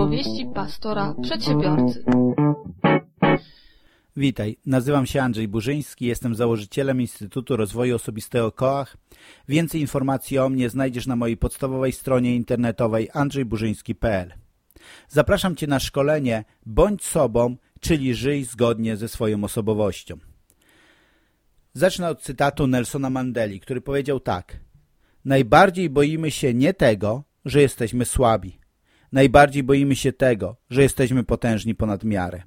Opowieści pastora przedsiębiorcy. Witaj, nazywam się Andrzej Burzyński, jestem założycielem Instytutu Rozwoju Osobistego Koach. Więcej informacji o mnie znajdziesz na mojej podstawowej stronie internetowej andrzejburzyński.pl. Zapraszam Cię na szkolenie Bądź sobą, czyli żyj zgodnie ze swoją osobowością. Zacznę od cytatu Nelsona Mandeli, który powiedział tak Najbardziej boimy się nie tego, że jesteśmy słabi. Najbardziej boimy się tego, że jesteśmy potężni ponad miarę.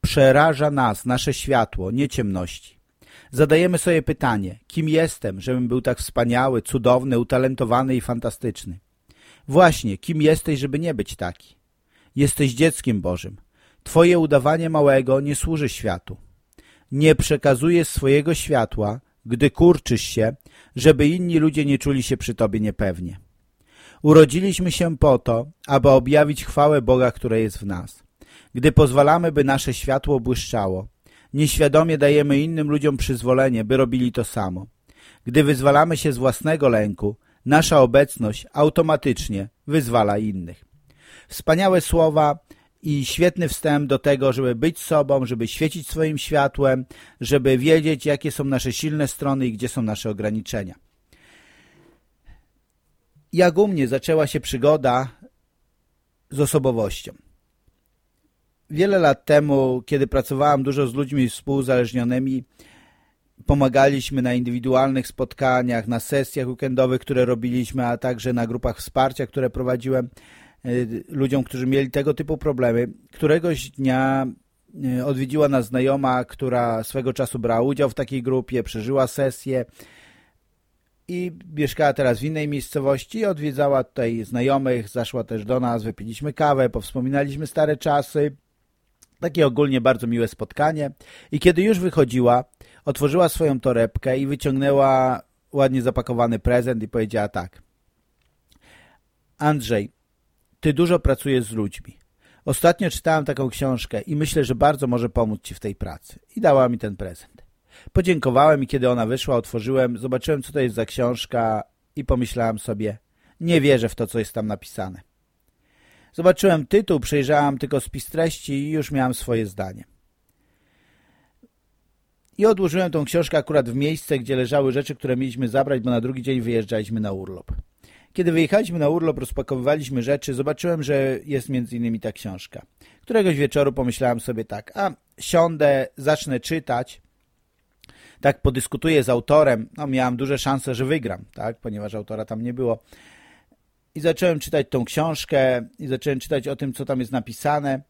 Przeraża nas nasze światło, nie ciemności. Zadajemy sobie pytanie, kim jestem, żebym był tak wspaniały, cudowny, utalentowany i fantastyczny. Właśnie, kim jesteś, żeby nie być taki? Jesteś dzieckiem Bożym. Twoje udawanie małego nie służy światu. Nie przekazujesz swojego światła, gdy kurczysz się, żeby inni ludzie nie czuli się przy Tobie niepewnie. Urodziliśmy się po to, aby objawić chwałę Boga, która jest w nas. Gdy pozwalamy, by nasze światło błyszczało, nieświadomie dajemy innym ludziom przyzwolenie, by robili to samo. Gdy wyzwalamy się z własnego lęku, nasza obecność automatycznie wyzwala innych. Wspaniałe słowa i świetny wstęp do tego, żeby być sobą, żeby świecić swoim światłem, żeby wiedzieć, jakie są nasze silne strony i gdzie są nasze ograniczenia. Jak u mnie zaczęła się przygoda z osobowością. Wiele lat temu, kiedy pracowałem dużo z ludźmi współzależnionymi, pomagaliśmy na indywidualnych spotkaniach, na sesjach weekendowych, które robiliśmy, a także na grupach wsparcia, które prowadziłem y, ludziom, którzy mieli tego typu problemy. Któregoś dnia y, odwiedziła nas znajoma, która swego czasu brała udział w takiej grupie, przeżyła sesję i mieszkała teraz w innej miejscowości, odwiedzała tutaj znajomych, zaszła też do nas, wypiliśmy kawę, powspominaliśmy stare czasy. Takie ogólnie bardzo miłe spotkanie. I kiedy już wychodziła, otworzyła swoją torebkę i wyciągnęła ładnie zapakowany prezent i powiedziała tak. Andrzej, ty dużo pracujesz z ludźmi. Ostatnio czytałem taką książkę i myślę, że bardzo może pomóc ci w tej pracy. I dała mi ten prezent. Podziękowałem i kiedy ona wyszła, otworzyłem, zobaczyłem, co to jest za książka i pomyślałem sobie, nie wierzę w to, co jest tam napisane. Zobaczyłem tytuł, przejrzałem tylko spis treści i już miałem swoje zdanie. I odłożyłem tą książkę akurat w miejsce, gdzie leżały rzeczy, które mieliśmy zabrać, bo na drugi dzień wyjeżdżaliśmy na urlop. Kiedy wyjechaliśmy na urlop, rozpakowywaliśmy rzeczy, zobaczyłem, że jest między innymi ta książka. Któregoś wieczoru pomyślałem sobie tak, a siądę, zacznę czytać, tak podyskutuję z autorem, no miałem duże szanse, że wygram, tak, ponieważ autora tam nie było. I zacząłem czytać tą książkę i zacząłem czytać o tym, co tam jest napisane.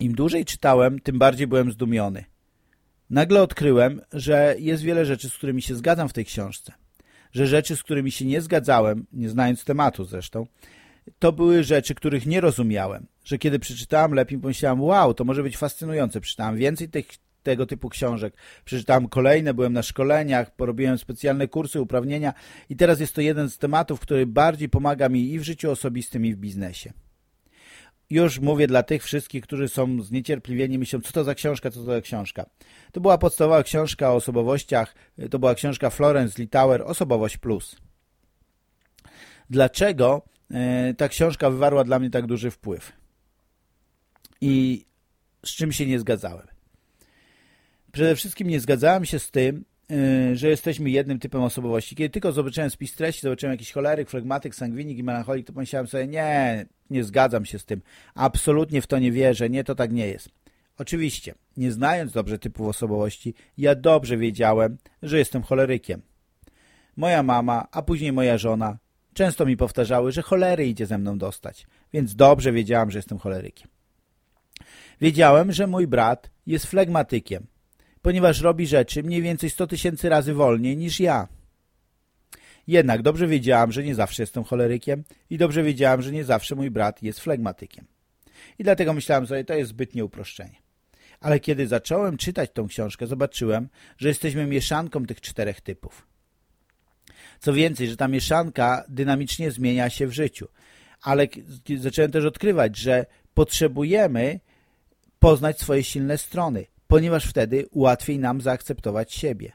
Im dłużej czytałem, tym bardziej byłem zdumiony. Nagle odkryłem, że jest wiele rzeczy, z którymi się zgadzam w tej książce. Że rzeczy, z którymi się nie zgadzałem, nie znając tematu zresztą, to były rzeczy, których nie rozumiałem. Że kiedy przeczytałem lepiej, pomyślałem, wow, to może być fascynujące. Przeczytałem więcej tych, tego typu książek. Przeczytałem kolejne, byłem na szkoleniach, porobiłem specjalne kursy, uprawnienia i teraz jest to jeden z tematów, który bardziej pomaga mi i w życiu osobistym, i w biznesie. Już mówię dla tych wszystkich, którzy są zniecierpliwieni, myślą, co to za książka, co to za książka. To była podstawowa książka o osobowościach, to była książka Florence Litauer, Osobowość Plus. Dlaczego e, ta książka wywarła dla mnie tak duży wpływ? I z czym się nie zgadzałem? Przede wszystkim nie zgadzałem się z tym, y, że jesteśmy jednym typem osobowości. Kiedy tylko zobaczyłem spis treści, zobaczyłem jakiś choleryk, flegmatyk, sangwinik i melancholik, to pomyślałem sobie, nie, nie zgadzam się z tym. Absolutnie w to nie wierzę, nie, to tak nie jest. Oczywiście, nie znając dobrze typów osobowości, ja dobrze wiedziałem, że jestem cholerykiem. Moja mama, a później moja żona często mi powtarzały, że cholery idzie ze mną dostać, więc dobrze wiedziałem, że jestem cholerykiem. Wiedziałem, że mój brat jest flegmatykiem, ponieważ robi rzeczy mniej więcej 100 tysięcy razy wolniej niż ja. Jednak dobrze wiedziałam, że nie zawsze jestem cholerykiem i dobrze wiedziałam, że nie zawsze mój brat jest flegmatykiem. I dlatego myślałam sobie, to jest zbytnie uproszczenie. Ale kiedy zacząłem czytać tą książkę, zobaczyłem, że jesteśmy mieszanką tych czterech typów. Co więcej, że ta mieszanka dynamicznie zmienia się w życiu. Ale zacząłem też odkrywać, że potrzebujemy poznać swoje silne strony, ponieważ wtedy łatwiej nam zaakceptować siebie.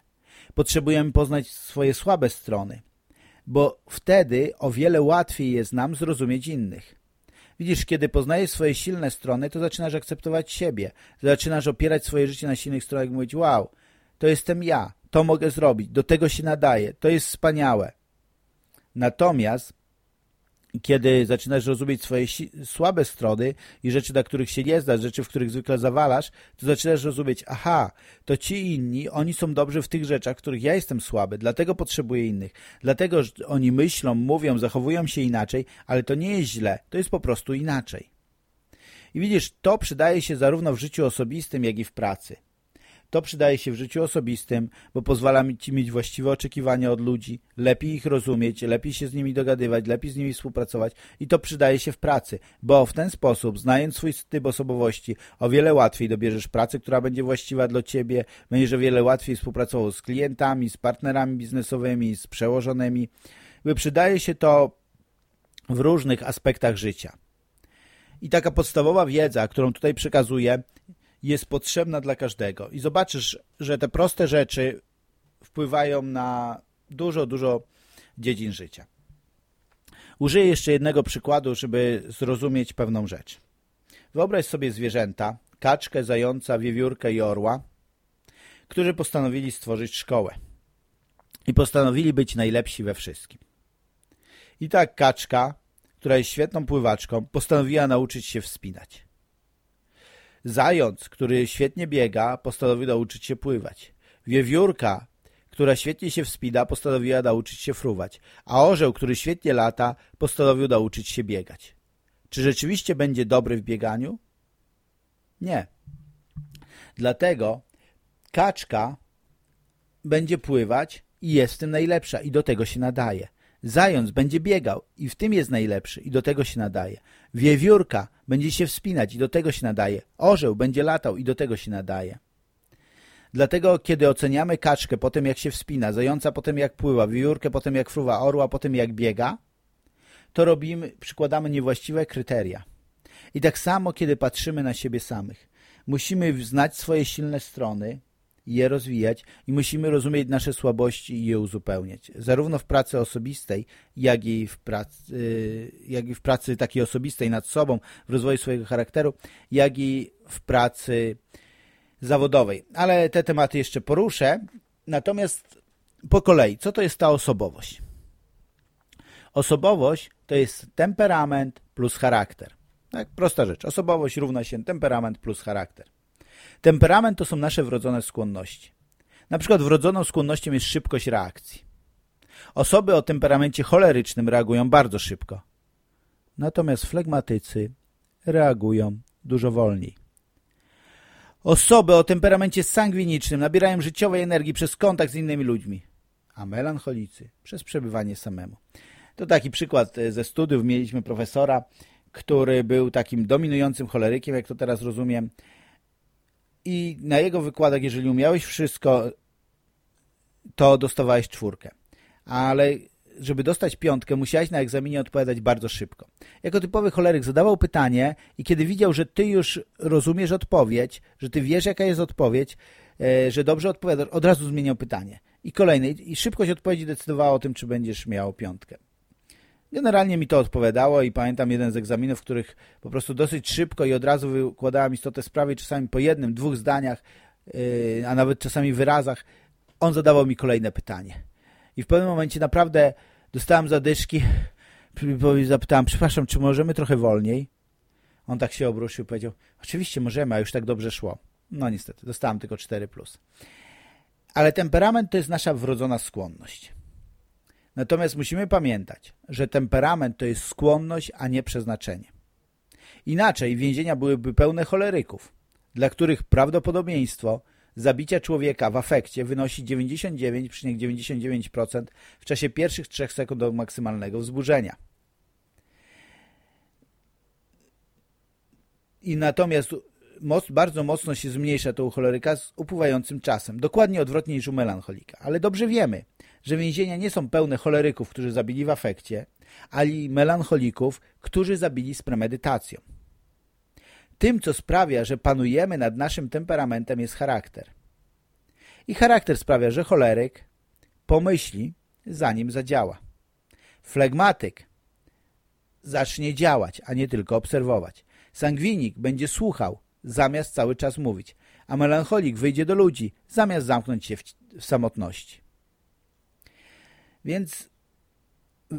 Potrzebujemy poznać swoje słabe strony, bo wtedy o wiele łatwiej jest nam zrozumieć innych. Widzisz, kiedy poznajesz swoje silne strony, to zaczynasz akceptować siebie. Zaczynasz opierać swoje życie na silnych stronach i mówić, wow, to jestem ja, to mogę zrobić, do tego się nadaje, to jest wspaniałe. Natomiast kiedy zaczynasz rozumieć swoje słabe strony i rzeczy, na których się nie znasz, rzeczy, w których zwykle zawalasz, to zaczynasz rozumieć, aha, to ci inni, oni są dobrzy w tych rzeczach, w których ja jestem słaby, dlatego potrzebuję innych. Dlatego że oni myślą, mówią, zachowują się inaczej, ale to nie jest źle, to jest po prostu inaczej. I widzisz, to przydaje się zarówno w życiu osobistym, jak i w pracy. To przydaje się w życiu osobistym, bo pozwala Ci mieć właściwe oczekiwania od ludzi, lepiej ich rozumieć, lepiej się z nimi dogadywać, lepiej z nimi współpracować i to przydaje się w pracy, bo w ten sposób, znając swój typ osobowości, o wiele łatwiej dobierzesz pracę, która będzie właściwa dla Ciebie, będziesz o wiele łatwiej współpracował z klientami, z partnerami biznesowymi, z przełożonymi. Przydaje się to w różnych aspektach życia. I taka podstawowa wiedza, którą tutaj przekazuję, jest potrzebna dla każdego. I zobaczysz, że te proste rzeczy wpływają na dużo, dużo dziedzin życia. Użyję jeszcze jednego przykładu, żeby zrozumieć pewną rzecz. Wyobraź sobie zwierzęta, kaczkę, zająca, wiewiórkę i orła, którzy postanowili stworzyć szkołę i postanowili być najlepsi we wszystkim. I tak kaczka, która jest świetną pływaczką, postanowiła nauczyć się wspinać. Zając, który świetnie biega, postanowił nauczyć się pływać. Wiewiórka, która świetnie się wspina, postanowiła nauczyć się fruwać. A orzeł, który świetnie lata, postanowił nauczyć się biegać. Czy rzeczywiście będzie dobry w bieganiu? Nie. Dlatego kaczka będzie pływać i jest w tym najlepsza i do tego się nadaje. Zając będzie biegał i w tym jest najlepszy i do tego się nadaje. Wiewiórka będzie się wspinać i do tego się nadaje. Orzeł będzie latał i do tego się nadaje. Dlatego, kiedy oceniamy kaczkę po tym, jak się wspina, zająca po tym, jak pływa, wiewiórkę po tym, jak fruwa, orła po tym, jak biega, to robimy, przykładamy niewłaściwe kryteria. I tak samo, kiedy patrzymy na siebie samych. Musimy znać swoje silne strony, je rozwijać i musimy rozumieć nasze słabości i je uzupełniać. Zarówno w pracy osobistej, jak i w pracy, jak i w pracy takiej osobistej nad sobą, w rozwoju swojego charakteru, jak i w pracy zawodowej. Ale te tematy jeszcze poruszę. Natomiast po kolei, co to jest ta osobowość? Osobowość to jest temperament plus charakter. Tak, prosta rzecz. Osobowość równa się temperament plus charakter. Temperament to są nasze wrodzone skłonności. Na przykład wrodzoną skłonnością jest szybkość reakcji. Osoby o temperamencie cholerycznym reagują bardzo szybko. Natomiast flegmatycy reagują dużo wolniej. Osoby o temperamencie sangwinicznym nabierają życiowej energii przez kontakt z innymi ludźmi, a melancholicy przez przebywanie samemu. To taki przykład e, ze studiów. Mieliśmy profesora, który był takim dominującym cholerykiem, jak to teraz rozumiem, i na jego wykładach, jeżeli umiałeś wszystko, to dostawałeś czwórkę. Ale żeby dostać piątkę, musiałeś na egzaminie odpowiadać bardzo szybko. Jako typowy choleryk zadawał pytanie i kiedy widział, że ty już rozumiesz odpowiedź, że ty wiesz, jaka jest odpowiedź, e, że dobrze odpowiadasz, od razu zmieniał pytanie. I kolejny. I szybkość odpowiedzi decydowała o tym, czy będziesz miał piątkę. Generalnie mi to odpowiadało i pamiętam jeden z egzaminów, w których po prostu dosyć szybko i od razu wykładałem istotę sprawy, czasami po jednym, dwóch zdaniach, yy, a nawet czasami wyrazach, on zadawał mi kolejne pytanie. I w pewnym momencie naprawdę dostałem zadyszki, zapytałem, przepraszam, czy możemy trochę wolniej? On tak się obruszył, powiedział, oczywiście możemy, a już tak dobrze szło. No niestety, dostałem tylko 4+. Plus. Ale temperament to jest nasza wrodzona skłonność. Natomiast musimy pamiętać, że temperament to jest skłonność, a nie przeznaczenie. Inaczej więzienia byłyby pełne choleryków, dla których prawdopodobieństwo zabicia człowieka w afekcie wynosi 99,99% ,99 w czasie pierwszych 3 sekund do maksymalnego wzburzenia. I natomiast moc, bardzo mocno się zmniejsza to u choleryka z upływającym czasem. Dokładnie odwrotnie niż u melancholika. Ale dobrze wiemy, że więzienia nie są pełne choleryków, którzy zabili w afekcie, ali melancholików, którzy zabili z premedytacją. Tym, co sprawia, że panujemy nad naszym temperamentem jest charakter. I charakter sprawia, że choleryk pomyśli, zanim zadziała. Flegmatyk zacznie działać, a nie tylko obserwować. Sangwinik będzie słuchał, zamiast cały czas mówić, a melancholik wyjdzie do ludzi, zamiast zamknąć się w, w samotności. Więc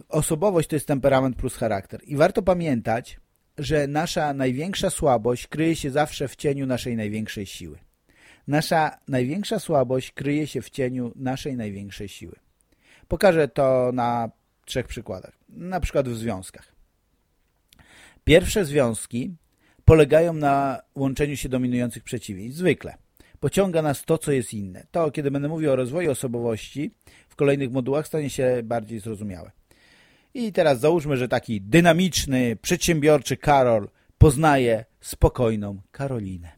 osobowość to jest temperament plus charakter. I warto pamiętać, że nasza największa słabość kryje się zawsze w cieniu naszej największej siły. Nasza największa słabość kryje się w cieniu naszej największej siły. Pokażę to na trzech przykładach. Na przykład w związkach. Pierwsze związki polegają na łączeniu się dominujących przeciwieństw. Zwykle. Pociąga nas to, co jest inne. To, kiedy będę mówił o rozwoju osobowości, w kolejnych modułach stanie się bardziej zrozumiałe. I teraz załóżmy, że taki dynamiczny, przedsiębiorczy Karol poznaje spokojną Karolinę.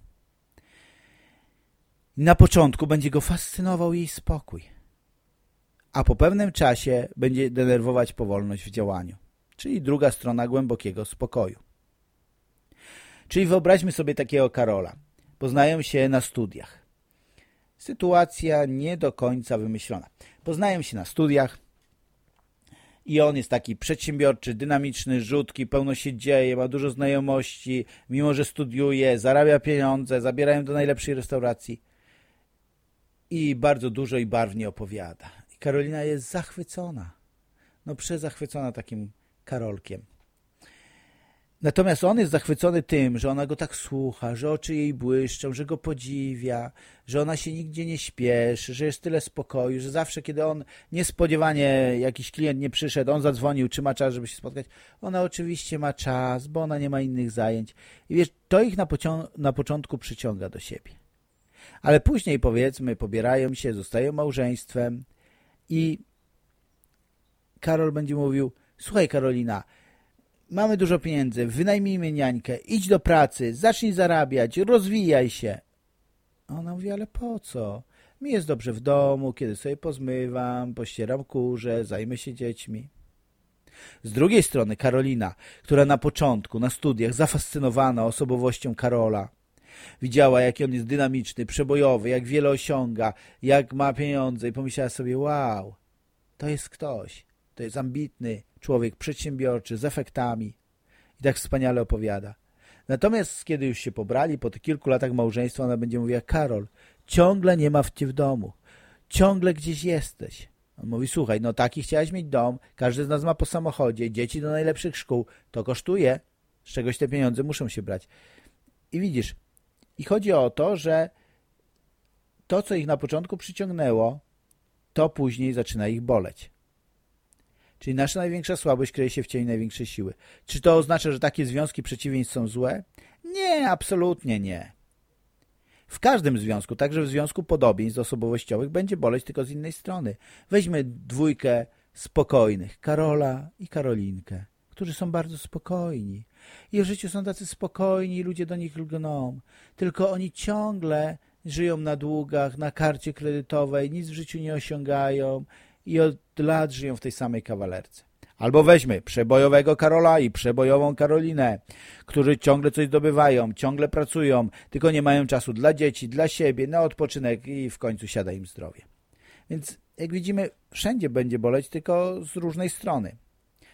Na początku będzie go fascynował jej spokój, a po pewnym czasie będzie denerwować powolność w działaniu, czyli druga strona głębokiego spokoju. Czyli wyobraźmy sobie takiego Karola. Poznają się na studiach. Sytuacja nie do końca wymyślona. Poznają się na studiach i on jest taki przedsiębiorczy, dynamiczny, rzutki, pełno się dzieje, ma dużo znajomości, mimo że studiuje, zarabia pieniądze, zabierają do najlepszej restauracji i bardzo dużo i barwnie opowiada. I Karolina jest zachwycona. No przezachwycona takim Karolkiem. Natomiast on jest zachwycony tym, że ona go tak słucha, że oczy jej błyszczą, że go podziwia, że ona się nigdzie nie śpieszy, że jest tyle spokoju, że zawsze, kiedy on niespodziewanie jakiś klient nie przyszedł, on zadzwonił, czy ma czas, żeby się spotkać, ona oczywiście ma czas, bo ona nie ma innych zajęć. I wiesz, to ich na, na początku przyciąga do siebie. Ale później, powiedzmy, pobierają się, zostają małżeństwem i Karol będzie mówił, słuchaj Karolina, mamy dużo pieniędzy, wynajmijmy niańkę, idź do pracy, zacznij zarabiać, rozwijaj się. Ona mówi, ale po co? Mi jest dobrze w domu, kiedy sobie pozmywam, pościeram kurze, zajmę się dziećmi. Z drugiej strony Karolina, która na początku, na studiach, zafascynowana osobowością Karola, widziała, jaki on jest dynamiczny, przebojowy, jak wiele osiąga, jak ma pieniądze i pomyślała sobie, wow, to jest ktoś, to jest ambitny, człowiek przedsiębiorczy, z efektami i tak wspaniale opowiada. Natomiast kiedy już się pobrali, po tych kilku latach małżeństwa, ona będzie mówiła, Karol, ciągle nie ma w cię w domu, ciągle gdzieś jesteś. On mówi, słuchaj, no taki chciałeś mieć dom, każdy z nas ma po samochodzie, dzieci do najlepszych szkół, to kosztuje, z czegoś te pieniądze muszą się brać. I widzisz, i chodzi o to, że to, co ich na początku przyciągnęło, to później zaczyna ich boleć. Czyli nasza największa słabość kryje się w cieniu największej siły. Czy to oznacza, że takie związki przeciwieństw są złe? Nie, absolutnie nie. W każdym związku, także w związku podobieństw osobowościowych, będzie boleć tylko z innej strony. Weźmy dwójkę spokojnych, Karola i Karolinkę, którzy są bardzo spokojni. I w życiu są tacy spokojni, ludzie do nich lgną. Tylko oni ciągle żyją na długach, na karcie kredytowej, nic w życiu nie osiągają i od lat żyją w tej samej kawalerce. Albo weźmy przebojowego Karola i przebojową Karolinę, którzy ciągle coś zdobywają, ciągle pracują, tylko nie mają czasu dla dzieci, dla siebie, na odpoczynek i w końcu siada im zdrowie. Więc jak widzimy, wszędzie będzie boleć, tylko z różnej strony.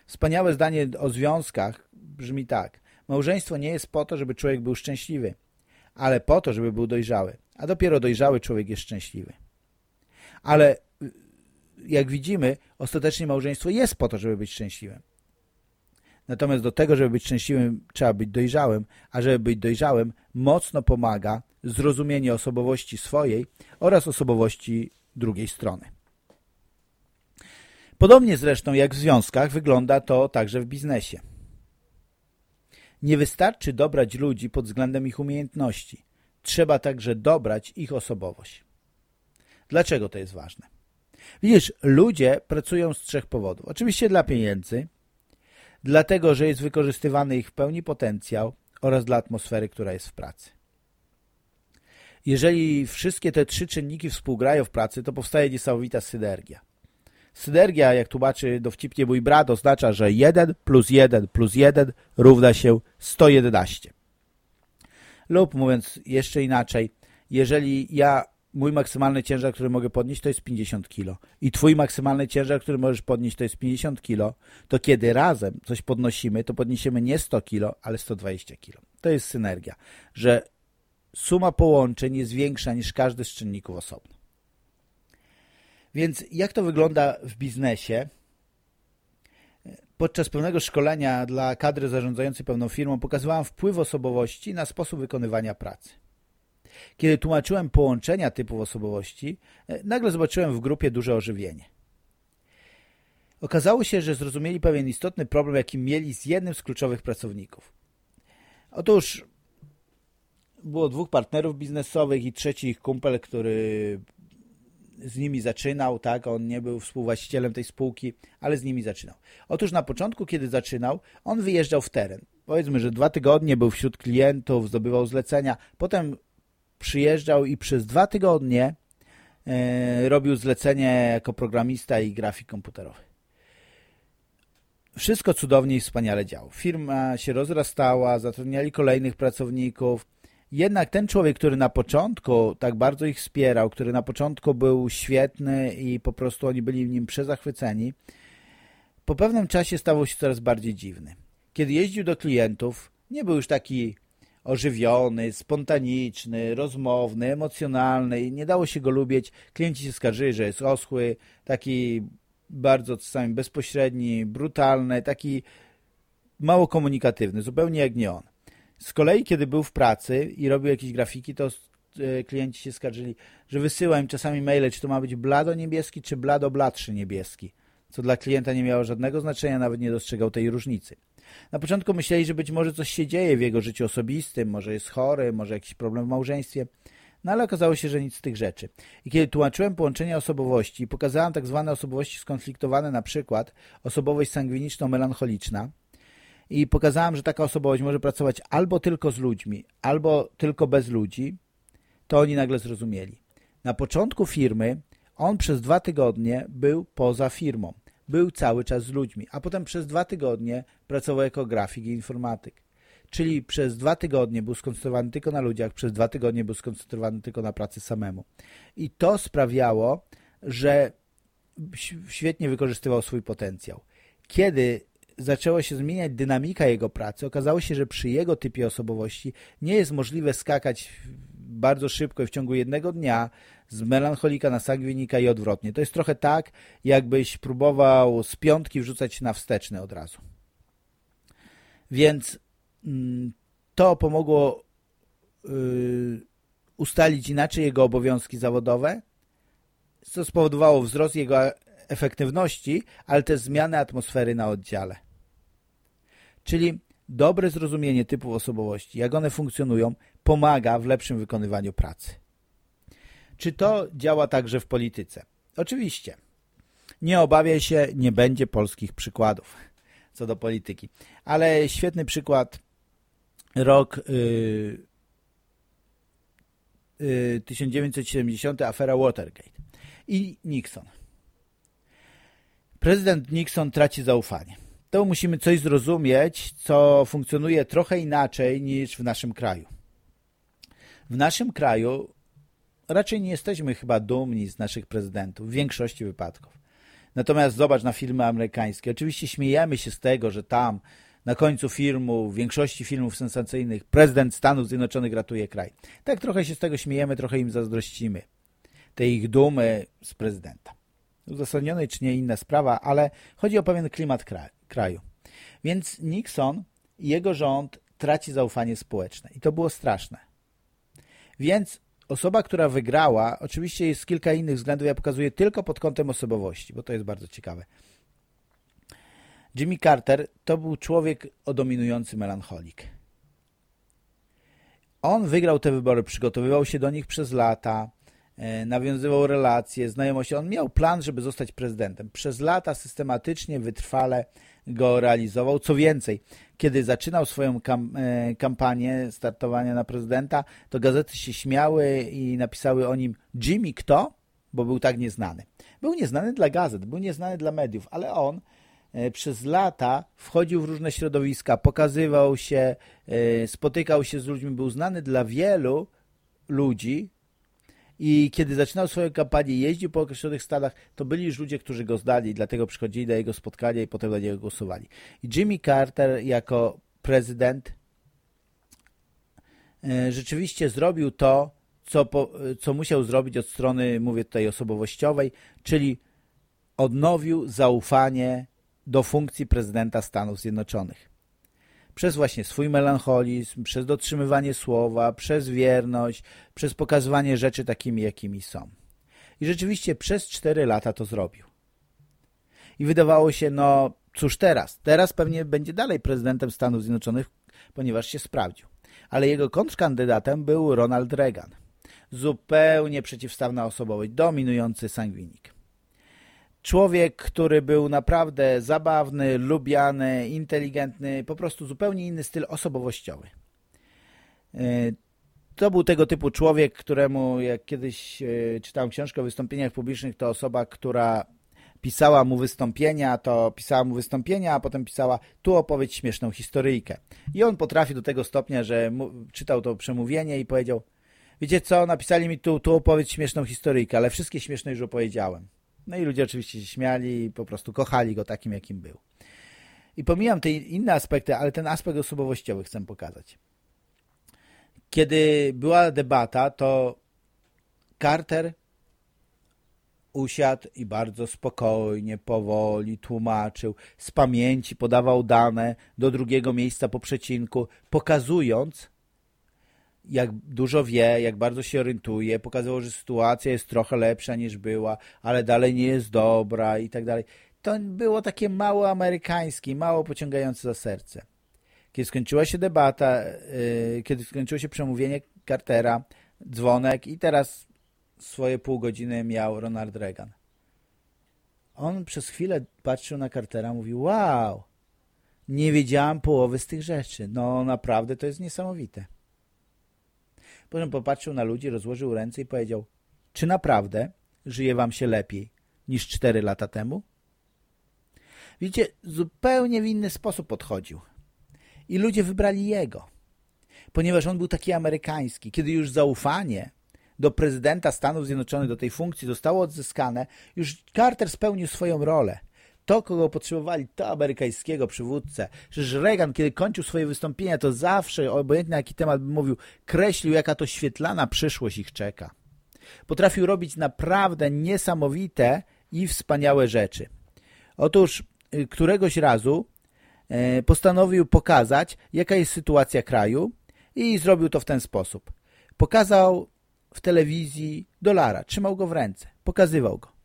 Wspaniałe zdanie o związkach brzmi tak. Małżeństwo nie jest po to, żeby człowiek był szczęśliwy, ale po to, żeby był dojrzały. A dopiero dojrzały człowiek jest szczęśliwy. Ale jak widzimy, ostatecznie małżeństwo jest po to, żeby być szczęśliwym. Natomiast do tego, żeby być szczęśliwym, trzeba być dojrzałym, a żeby być dojrzałym, mocno pomaga zrozumienie osobowości swojej oraz osobowości drugiej strony. Podobnie zresztą jak w związkach wygląda to także w biznesie. Nie wystarczy dobrać ludzi pod względem ich umiejętności. Trzeba także dobrać ich osobowość. Dlaczego to jest ważne? Widzisz, ludzie pracują z trzech powodów. Oczywiście dla pieniędzy, dlatego, że jest wykorzystywany ich w pełni potencjał oraz dla atmosfery, która jest w pracy. Jeżeli wszystkie te trzy czynniki współgrają w pracy, to powstaje niesamowita synergia. Synergia, jak tłumaczy dowcipnie mój brat, oznacza, że 1 plus 1 plus 1 równa się 111. Lub mówiąc jeszcze inaczej, jeżeli ja mój maksymalny ciężar, który mogę podnieść, to jest 50 kg. I twój maksymalny ciężar, który możesz podnieść, to jest 50 kg. To kiedy razem coś podnosimy, to podniesiemy nie 100 kg, ale 120 kg. To jest synergia, że suma połączeń jest większa niż każdy z czynników osobno. Więc jak to wygląda w biznesie? Podczas pewnego szkolenia dla kadry zarządzającej pewną firmą pokazywałem wpływ osobowości na sposób wykonywania pracy. Kiedy tłumaczyłem połączenia typów osobowości, e, nagle zobaczyłem w grupie duże ożywienie. Okazało się, że zrozumieli pewien istotny problem, jaki mieli z jednym z kluczowych pracowników. Otóż było dwóch partnerów biznesowych i trzeci ich kumpel, który z nimi zaczynał, tak, on nie był współwłaścicielem tej spółki, ale z nimi zaczynał. Otóż na początku, kiedy zaczynał, on wyjeżdżał w teren. Powiedzmy, że dwa tygodnie był wśród klientów, zdobywał zlecenia, potem przyjeżdżał i przez dwa tygodnie e, robił zlecenie jako programista i grafik komputerowy. Wszystko cudownie i wspaniale działo. Firma się rozrastała, zatrudniali kolejnych pracowników. Jednak ten człowiek, który na początku tak bardzo ich wspierał, który na początku był świetny i po prostu oni byli nim przezachwyceni, po pewnym czasie stawał się coraz bardziej dziwny. Kiedy jeździł do klientów, nie był już taki ożywiony, spontaniczny, rozmowny, emocjonalny i nie dało się go lubić. Klienci się skarżyli, że jest oschły, taki bardzo czasami bezpośredni, brutalny, taki mało komunikatywny, zupełnie jak nie on. Z kolei, kiedy był w pracy i robił jakieś grafiki, to e, klienci się skarżyli, że wysyła im czasami maile, czy to ma być blado niebieski, czy blado bladszy niebieski, co dla klienta nie miało żadnego znaczenia, nawet nie dostrzegał tej różnicy. Na początku myśleli, że być może coś się dzieje w jego życiu osobistym, może jest chory, może jakiś problem w małżeństwie, no ale okazało się, że nic z tych rzeczy. I kiedy tłumaczyłem połączenie osobowości i pokazałem tak zwane osobowości skonfliktowane, na przykład osobowość sangwiniczno-melancholiczna, i pokazałem, że taka osobowość może pracować albo tylko z ludźmi, albo tylko bez ludzi, to oni nagle zrozumieli. Na początku firmy on przez dwa tygodnie był poza firmą był cały czas z ludźmi, a potem przez dwa tygodnie pracował jako grafik i informatyk. Czyli przez dwa tygodnie był skoncentrowany tylko na ludziach, przez dwa tygodnie był skoncentrowany tylko na pracy samemu. I to sprawiało, że świetnie wykorzystywał swój potencjał. Kiedy zaczęła się zmieniać dynamika jego pracy, okazało się, że przy jego typie osobowości nie jest możliwe skakać bardzo szybko i w ciągu jednego dnia z melancholika na sangwinika i odwrotnie. To jest trochę tak, jakbyś próbował z piątki wrzucać na wsteczny od razu. Więc mm, to pomogło y, ustalić inaczej jego obowiązki zawodowe, co spowodowało wzrost jego efektywności, ale też zmianę atmosfery na oddziale. Czyli dobre zrozumienie typów osobowości, jak one funkcjonują, pomaga w lepszym wykonywaniu pracy. Czy to działa także w polityce? Oczywiście. Nie obawiaj się, nie będzie polskich przykładów co do polityki. Ale świetny przykład rok yy, yy, 1970, afera Watergate i Nixon. Prezydent Nixon traci zaufanie. To musimy coś zrozumieć, co funkcjonuje trochę inaczej niż w naszym kraju. W naszym kraju raczej nie jesteśmy chyba dumni z naszych prezydentów w większości wypadków. Natomiast zobacz na filmy amerykańskie. Oczywiście śmiejemy się z tego, że tam na końcu filmu, w większości filmów sensacyjnych, prezydent Stanów Zjednoczonych ratuje kraj. Tak trochę się z tego śmiejemy, trochę im zazdrościmy. Tej ich dumy z prezydenta. Uzasadnionej czy nie inna sprawa, ale chodzi o pewien klimat kraju. Więc Nixon i jego rząd traci zaufanie społeczne. I to było straszne. Więc osoba, która wygrała, oczywiście jest kilka innych względów, ja pokazuję tylko pod kątem osobowości, bo to jest bardzo ciekawe. Jimmy Carter to był człowiek o dominujący melancholik. On wygrał te wybory, przygotowywał się do nich przez lata, e, nawiązywał relacje, znajomości. On miał plan, żeby zostać prezydentem. Przez lata systematycznie, wytrwale go realizował. Co więcej, kiedy zaczynał swoją kam e, kampanię startowania na prezydenta, to gazety się śmiały i napisały o nim Jimmy kto? Bo był tak nieznany. Był nieznany dla gazet, był nieznany dla mediów, ale on e, przez lata wchodził w różne środowiska, pokazywał się, e, spotykał się z ludźmi, był znany dla wielu ludzi I kiedy zaczynał swoją kampanię, jeździł po określonych stanach, to byli już ludzie, którzy go znali, dlatego przychodzili na jego spotkania i potem na niego głosowali. I Jimmy Carter jako prezydent e, rzeczywiście zrobił to, co, po, co musiał zrobić od strony, mówię tutaj osobowościowej, czyli odnowił zaufanie do funkcji prezydenta Stanów Zjednoczonych. Przez właśnie swój melancholizm, przez dotrzymywanie słowa, przez wierność, przez pokazywanie rzeczy takimi, jakimi są. I rzeczywiście przez cztery lata to zrobił. I wydawało się, no cóż teraz? Teraz pewnie będzie dalej prezydentem Stanów Zjednoczonych, ponieważ się sprawdził. Ale jego kontrkandydatem był Ronald Reagan. Zupełnie przeciwstawna osobowość, dominujący sangwinik. Człowiek, który był naprawdę zabawny, lubiany, inteligentny, po prostu zupełnie inny styl osobowościowy. E, to był tego typu człowiek, któremu, jak kiedyś e, czytałem książkę o wystąpieniach publicznych, to osoba, która pisała mu wystąpienia, to pisała mu wystąpienia, a potem pisała tu opowiedź śmieszną historyjkę. I on potrafił do tego stopnia, że czytał to przemówienie i powiedział wiecie co, napisali mi tu, tu opowiedź śmieszną historyjkę, ale wszystkie śmieszne już opowiedziałem. No i ludzie oczywiście się śmiali i po prostu kochali go takim, jakim był. I pomijam te inne aspekty, ale ten aspekt osobowościowy chcę pokazać. Kiedy była debata, to Carter usiadł i bardzo spokojnie, powoli tłumaczył, z pamięci podawał dane do drugiego miejsca po przecinku, pokazując, jak dużo wie, jak bardzo się orientuje, pokazywał, że sytuacja jest trochę lepsza niż była, ale dalej nie jest dobra i tak dalej. To było takie mało amerykańskie, mało pociągające za serce. Kiedy skończyła się debata, yy, kiedy skończyło się przemówienie Cartera, dzwonek i teraz swoje pół godziny miał Ronald Reagan. On przez chwilę patrzył na Cartera, mówił, wow, nie wiedziałam połowy z tych rzeczy. No naprawdę to jest niesamowite. Potem popatrzył na ludzi, rozłożył ręce i powiedział czy naprawdę żyje wam się lepiej niż cztery lata temu? Widzicie, zupełnie w inny sposób podchodził. I ludzie wybrali jego, ponieważ on był taki amerykański. Kiedy już zaufanie do prezydenta Stanów Zjednoczonych, do tej funkcji zostało odzyskane, już Carter spełnił swoją rolę to, kogo potrzebowali, to amerykańskiego przywódcę. Przecież Reagan, kiedy kończył swoje wystąpienia, to zawsze, obojętnie na jaki temat by mówił, kreślił, jaka to świetlana przyszłość ich czeka. Potrafił robić naprawdę niesamowite i wspaniałe rzeczy. Otóż y, któregoś razu e, postanowił pokazać, jaka jest sytuacja kraju i zrobił to w ten sposób. Pokazał w telewizji dolara, trzymał go w ręce, pokazywał go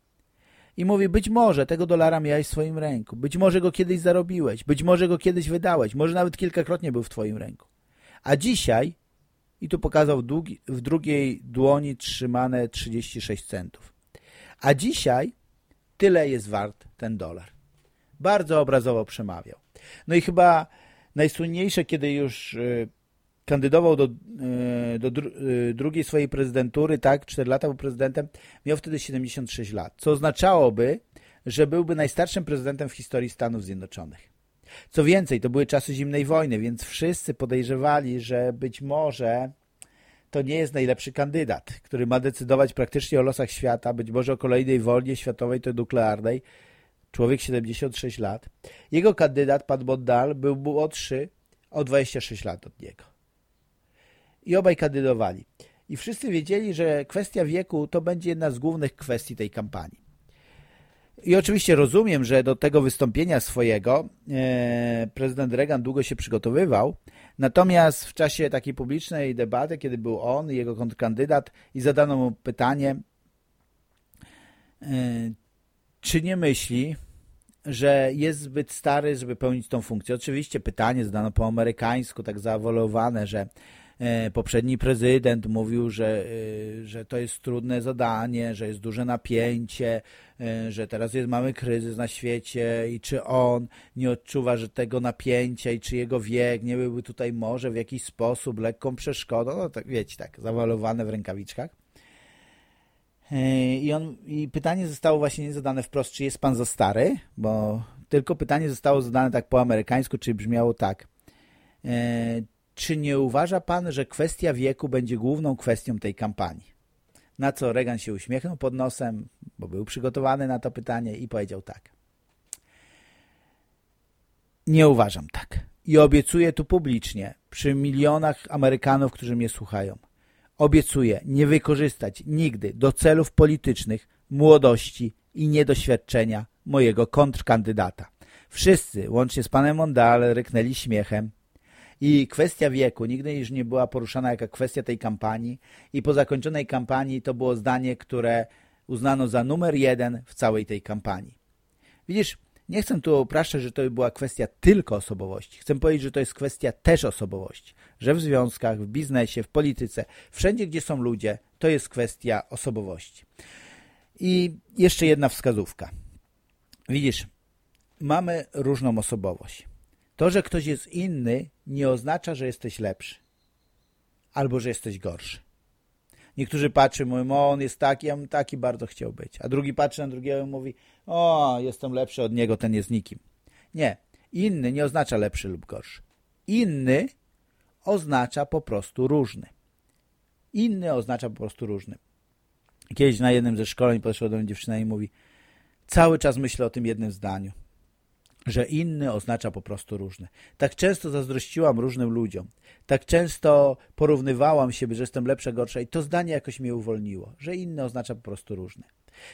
i mówi, być może tego dolara miałeś w swoim ręku, być może go kiedyś zarobiłeś, być może go kiedyś wydałeś, może nawet kilkakrotnie był w twoim ręku. A dzisiaj, i tu pokazał w, długi, w drugiej dłoni trzymane 36 centów, a dzisiaj tyle jest wart ten dolar. Bardzo obrazowo przemawiał. No i chyba najsłynniejsze, kiedy już y, kandydował do, e, do e, drugiej swojej prezydentury, tak, 4 lata był prezydentem, miał wtedy 76 lat, co oznaczałoby, że byłby najstarszym prezydentem w historii Stanów Zjednoczonych. Co więcej, to były czasy zimnej wojny, więc wszyscy podejrzewali, że być może to nie jest najlepszy kandydat, który ma decydować praktycznie o losach świata, być może o kolejnej wojnie światowej, to nuklearnej. Człowiek 76 lat. Jego kandydat, pan Mondal, był młodszy o 26 lat od niego i obaj kandydowali. I wszyscy wiedzieli, że kwestia wieku to będzie jedna z głównych kwestii tej kampanii. I oczywiście rozumiem, że do tego wystąpienia swojego e, prezydent Reagan długo się przygotowywał, natomiast w czasie takiej publicznej debaty, kiedy był on i jego kontrkandydat i zadano mu pytanie, e, czy nie myśli, że jest zbyt stary, żeby pełnić tą funkcję. Oczywiście pytanie zadano po amerykańsku, tak zaawolowane, że poprzedni prezydent mówił, że, e, że to jest trudne zadanie, że jest duże napięcie, e, że teraz jest mały kryzys na świecie i czy on nie odczuwa że tego napięcia i czy jego wiek nie byłby tutaj może w jakiś sposób lekką przeszkodą, no tak wiecie, tak, zawalowane w rękawiczkach. I, on, I pytanie zostało właśnie zadane wprost, czy jest pan za stary, bo tylko pytanie zostało zadane tak po amerykańsku, czyli brzmiało tak, czy nie uważa pan, że kwestia wieku będzie główną kwestią tej kampanii? Na co Reagan się uśmiechnął pod nosem, bo był przygotowany na to pytanie i powiedział tak. Nie uważam tak. I obiecuję tu publicznie, przy milionach Amerykanów, którzy mnie słuchają. Obiecuję nie wykorzystać nigdy do celów politycznych młodości i niedoświadczenia mojego kontrkandydata. Wszyscy, łącznie z panem Mondale, ryknęli śmiechem. I kwestia wieku nigdy już nie była poruszana jako kwestia tej kampanii i po zakończonej kampanii to było zdanie, które uznano za numer jeden w całej tej kampanii. Widzisz, nie chcę tu upraszczać, że to była kwestia tylko osobowości. Chcę powiedzieć, że to jest kwestia też osobowości. Że w związkach, w biznesie, w polityce, wszędzie gdzie są ludzie, to jest kwestia osobowości. I jeszcze jedna wskazówka. Widzisz, mamy różną osobowość. To, że ktoś jest inny, nie oznacza, że jesteś lepszy albo że jesteś gorszy. Niektórzy patrzą, mówią, on jest taki, ja bym taki bardzo chciał być. A drugi patrzy na drugiego i mówi, o, jestem lepszy od niego, ten jest nikim. Nie, inny nie oznacza lepszy lub gorszy. Inny oznacza po prostu różny. Inny oznacza po prostu różny. Kiedyś na jednym ze szkoleń podeszła do mnie dziewczyna i mówi, cały czas myślę o tym jednym zdaniu że inny oznacza po prostu różny. Tak często zazdrościłam różnym ludziom, tak często porównywałam się, że jestem lepsza, gorsza i to zdanie jakoś mnie uwolniło, że inny oznacza po prostu różny.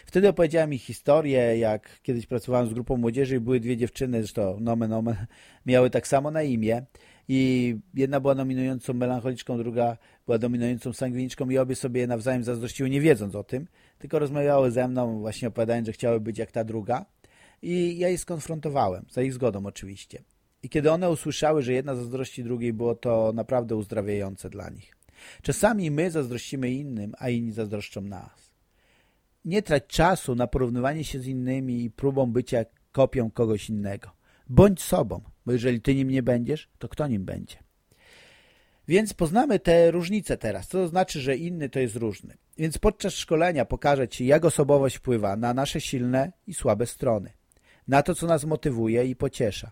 Wtedy opowiedziałem ich historię, jak kiedyś pracowałem z grupą młodzieży i były dwie dziewczyny, zresztą nomen omen, miały tak samo na imię i jedna była dominującą melancholiczką, druga była dominującą sangwiniczką i obie sobie nawzajem zazdrościły, nie wiedząc o tym, tylko rozmawiały ze mną, właśnie opowiadając, że chciały być jak ta druga i ja je skonfrontowałem, za ich zgodą oczywiście. I kiedy one usłyszały, że jedna zazdrości drugiej, było to naprawdę uzdrawiające dla nich. Czasami my zazdrościmy innym, a inni zazdroszczą nas. Nie trać czasu na porównywanie się z innymi i próbą bycia kopią kogoś innego. Bądź sobą, bo jeżeli ty nim nie będziesz, to kto nim będzie? Więc poznamy te różnice teraz, co to znaczy, że inny to jest różny. Więc podczas szkolenia pokażę Ci, jak osobowość wpływa na nasze silne i słabe strony na to, co nas motywuje i pociesza,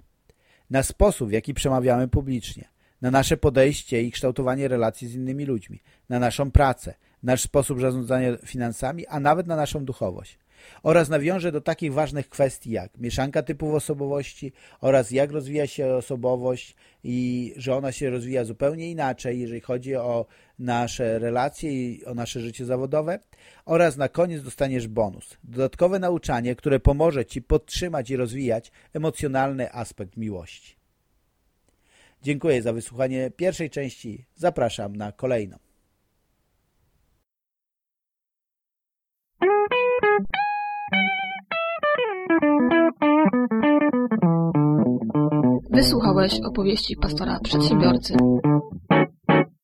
na sposób, w jaki przemawiamy publicznie, na nasze podejście i kształtowanie relacji z innymi ludźmi, na naszą pracę, nasz sposób zarządzania finansami, a nawet na naszą duchowość oraz nawiąże do takich ważnych kwestii jak mieszanka typów osobowości oraz jak rozwija się osobowość i że ona się rozwija zupełnie inaczej, jeżeli chodzi o nasze relacje i o nasze życie zawodowe oraz na koniec dostaniesz bonus. Dodatkowe nauczanie, które pomoże Ci podtrzymać i rozwijać emocjonalny aspekt miłości. Dziękuję za wysłuchanie pierwszej części. Zapraszam na kolejną. Wysłuchałeś opowieści pastora przedsiębiorcy.